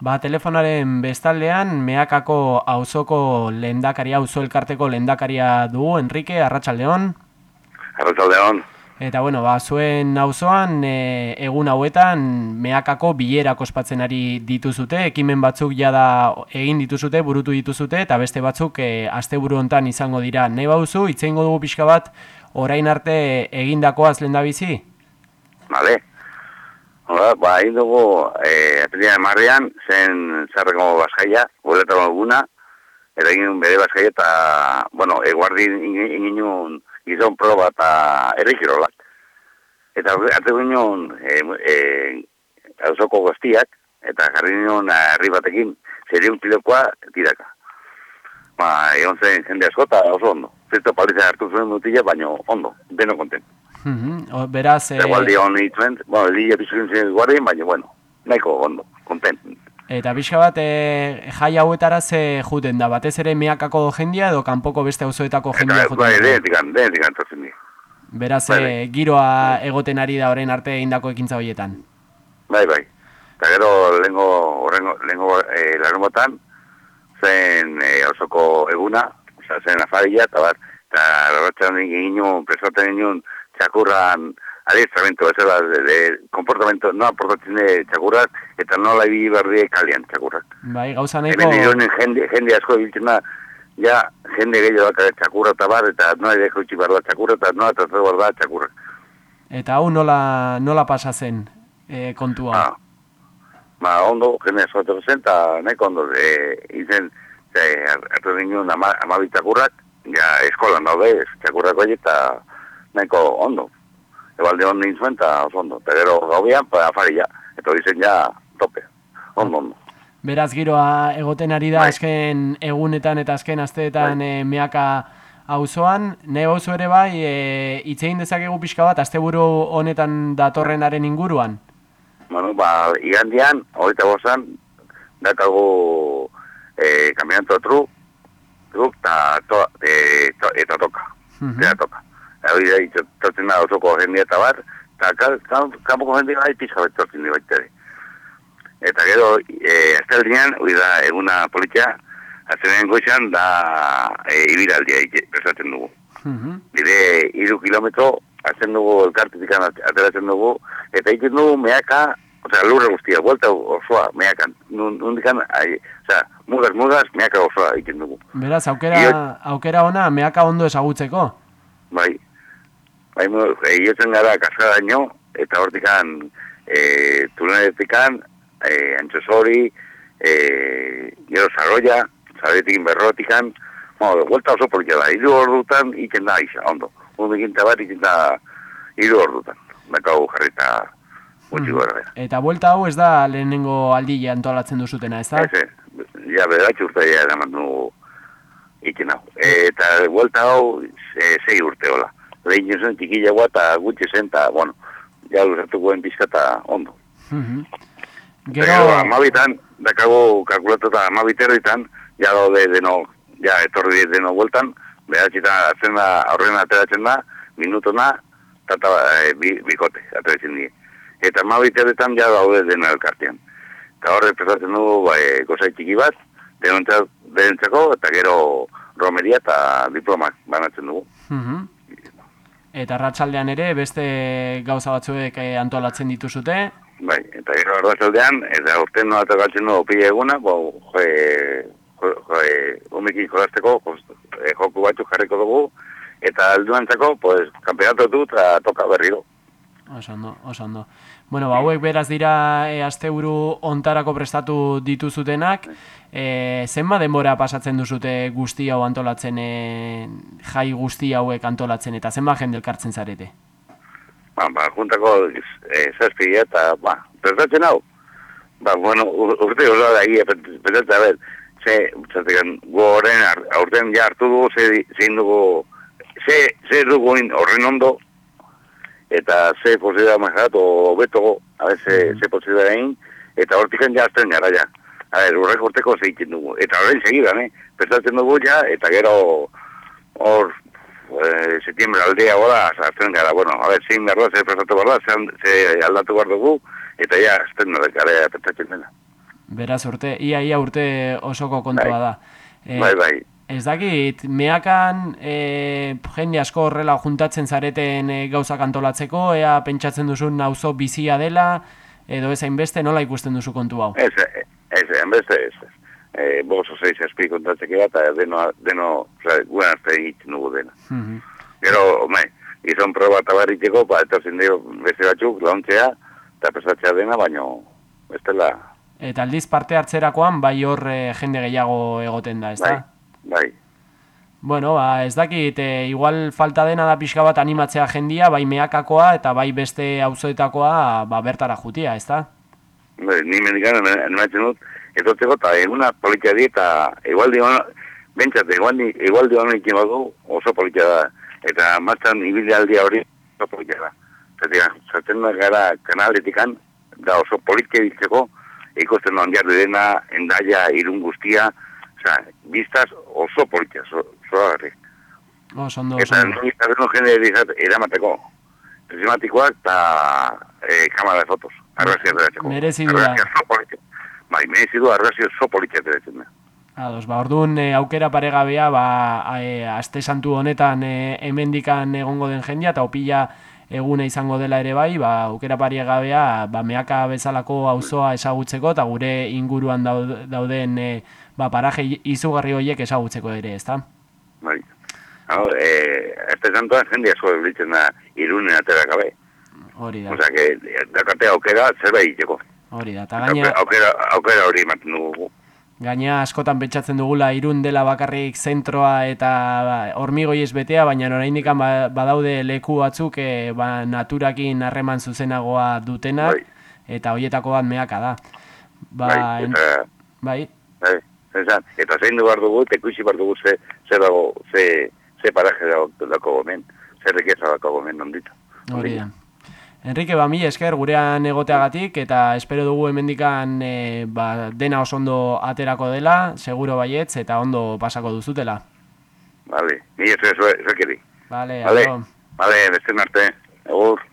Ba, telefonaren bestaldean, meakako auzoko lendakaria, auzo elkarteko lendakaria dugu, Enrique, Arratxaldeon. Arratxaldeon. Eta bueno, ba, zuen auzoan e, egun hauetan meakako bilera ospatzen ari dituzute, ekimen batzuk jada egin dituzute, burutu dituzute, eta beste batzuk e, asteburu hontan izango dira. Nei bauzu, itzeingo dugu pixka bat, orain arte egindakoaz lenda bizi? Vale. Hala, ba, egin dugu, e, apilia marrian, zen zarreko baskaia, guretako eguna, eta egin bere baskaia, eta, bueno, eguardi ingin gizon proba eta errikirolak. Eta arte ginen e, e, hausoko goztiak, eta jarri ginen herri batekin, zerion pilokoa tiraka. Ba, egon zen jende asko eta oso ondo. Zerto paliza hartu zuen mutila, baina ondo, deno konten. Mm -hmm. Beraz... Eta gualdi hon hitzuen, bueno, lilla pizukin zen guardien, baina bueno, nahiko ondo, konten. Eta pixka bat, e, jai hauetara ze juten da, batez ere meakako jendia edo kanpoko beste auzoetako jendia juten da? Bai, denetik, denetik antotzen dira. Beraz, bai, bai. giroa egoten ari da orain arte egindako ekintza horietan. Bai, bai. Eta gero, lehenko, lehenko e, larungotan, zen e, osoko eguna, oza, zen afaria, eta bat, eta larratzen egin nuen, presaten egin txakurran, adiestramentu, ez da, de, de comportamento, no aportatzen de txakurrak, eta nola ibili berri kalian txakurrak. Bai, gauza nahiko... Hemen dironen jende, jende asko biltzen da, ja, jende gehiago da txakurra eta bar, eta nola edeko itxi bar da txakurra, eta nola tratatu bar da txakurra. Eta hau nola, nola pasa zen e, kontua? Ba, ba, ondo, jende asko zen, eta nahiko ondo, e, izen, e, hartu ginen ama, amabi txakurrak, ja, eskolan daude, txakurrak hori, eta nahiko ondo ebalde hon nintzen eta oso ondo. Eta gero gaubian, pa, afari ja, eta hori zen ja tope, ondo ondo. Beraz giroa egoten ari da bai. azken egunetan eta azken asteetan bai. e, meaka auzoan ne oso ere bai, e, itzein dezakegu pixka bat, asteburu honetan datorrenaren inguruan? Bueno, ba, igandian, horita bozan, dakago e, kaminanto tru, truk, eta to, e, to, eta toka, uh -huh. toka hori da itortzen da osoko jendia eta bar, eta kanpoko jendia bai pizka betortzen dira baita Eta gero, e, azte hori da eguna politia, azte goizan da e, ibiraldia prestatzen dugu. Mm Bide, iru kilometro, azten dugu elkartetik ateratzen dugu, eta egiten dugu meaka, oza, lurre guztia, vuelta osoa, meaka, nundikan, oza, mugaz, mugaz, meaka osoa egiten dugu. Beraz, aukera, aukera ona, meaka ondo ezagutzeko? Bai, bai, egiten gara kaskadaino, eta hortikan, e, tulenetikan, e, antxosori, e, gero zarroia, zarretik berrotikan, bueno, vuelta oso politia da, iru ordutan iken da isa, ondo. Undu ikinta bat iken da iru ordutan, nakau jarrita gutxi mm. Eta vuelta hau ez da lehenengo aldi antolatzen duzutena, ez da? Ez, ja, bedatxe urte ja, eraman du hau. Eta vuelta hau, e, zei urte hola lehin zen txikilagoa eta gutxi zen, eta, bueno, ja luzatu guen pizka eta ondo. Mm -hmm. Gero... amabitan, dakago kalkulatu eta amabiterritan, ja daude deno, ja etorri deno bueltan, behatxita atzen da, aurren ateratzen da, minutona, tata e, bi, bikote, ateratzen die. Eta amabiterritan ja daude deno elkartean. Eta horre pesatzen dugu, ba, e, gozai txiki bat, denentzako, eta gero romeria eta diplomak banatzen dugu. Mm Eta ratxaldean ere, beste gauza batzuek eh, antolatzen dituzute? Bai, eta gero ratxaldean, eta urten nola tokatzen dugu pila eguna, bo, jo, jo, jo, umekin jolasteko, eh, joku batzuk jarriko dugu, eta alduan zako, pues, kampeonato du, eta toka berriro. Osando, osando. Bueno, ba, hauek beraz dira e, asteburu ontarako prestatu dituzutenak. E, zenba denbora pasatzen duzute guzti hau antolatzen, e, jai guzti hauek antolatzen, eta zenba jende elkartzen zarete? Ba, ba, juntako e, zazpia eta, ba, prestatzen hau. Ba, bueno, urte hori da gira, prestatzen, a ber, ze, zatekan, gu horren, aurten ja hartu dugu, ze, ze dugu, ze, ze dugu horren ondo, eta ze posibilidad mahat, o beto, a ver, ze, ze posibilidad egin, eta hortikan ja azten gara, ja. A ver, urrek urteko zeitzen dugu. Eta horrein segidan, eh? Pesatzen dugu, ja, eta gero, hor, e, setiembre aldea gora, azten gara, bueno, a ver, zein behar da, ze prestatu behar da, ze, aldatu behar dugu, eta ja, azten gara, pesatzen dena. Beraz urte, ia ia urte osoko kontua Bai. da. E, Bai, bai. Ez dakit, meakan e, jende asko horrela juntatzen zareten e, gauzak antolatzeko, ea pentsatzen duzun auzo bizia dela, edo ez hainbeste nola ikusten duzu kontu hau? Ez, ez, enbeste ez. E, bos osei zazpi kontatzekera eta deno, deno, oza, guen arte egiten dugu dena. Mhm. Gero, ome, izan proba eta barriteko, ba, eta zindio beste batzuk, launtzea, eta pesatzea dena, baino, ez dela, Eta aldiz parte hartzerakoan bai hor e, jende gehiago egoten da, ez da? bai. Bueno, ba, ez dakit, e, igual falta dena da pixka bat animatzea jendia, bai meakakoa eta bai beste auzoetakoa ba, bertara jutia, ez da? Bai, ni mendikan, animatzen dut, etortzeko, eta eguna politia di, eta igual dion, bentsat, igual, igual dion ikin badu, oso politia da, eta martzan ibilialdia hori oso politia da. Zaten, zaten gara kanaletikan, da oso politia ditzeko, ikusten jarri dena, endaia, irun guztia, oza, biztaz oso politia, zo, zoagarri. Oso ondo, Eta oso ondo. eta jende dizat eramateko, prismatikoak eta e, kamara de fotos, argazia ateratzeko. Merezi du da. Argazia oso politia. Bai, merezi du argazia oso politia ateratzen da. Ados, ba, orduan e, aukera paregabea, ba, e, aste santu honetan e, hemendikan egongo den jendia, eta opila egune izango dela ere bai, ba, aukera paregabea, ba, meaka bezalako auzoa ezagutzeko, eta gure inguruan daud- dauden e, ba, paraje izugarri horiek ezagutzeko ere, ezta? Bai. Hau, e, este santuan jende asko biltzen da irunen atera gabe. Hori da, Osea, que dakate aukera zerbait egiteko. hori da. Eta gaina, Aukera, aukera hori ematen dugu. Gaina askotan pentsatzen dugula irun dela bakarrik zentroa eta ba, hormigoiez betea, baina oraindik ba, badaude leku batzuk e, ba, naturakin harreman zuzenagoa dutenak, Bai. eta hoietako bat meaka da. Ba, Bai, eta, bai, bai, esan, eta zein du behar dugu, eta ikusi behar dugu ze, ze dago, ze, ze paraje dago, dago gomen, ze riqueza dago gomen ondita. hori da. Enrique, ba, mila esker gurean egoteagatik, eta espero dugu hemendikan e, ba, dena oso ondo aterako dela, seguro baietz, eta ondo pasako duzutela. Vale, ez ez zuekeri. Vale, Vale, vale, beste arte, egur.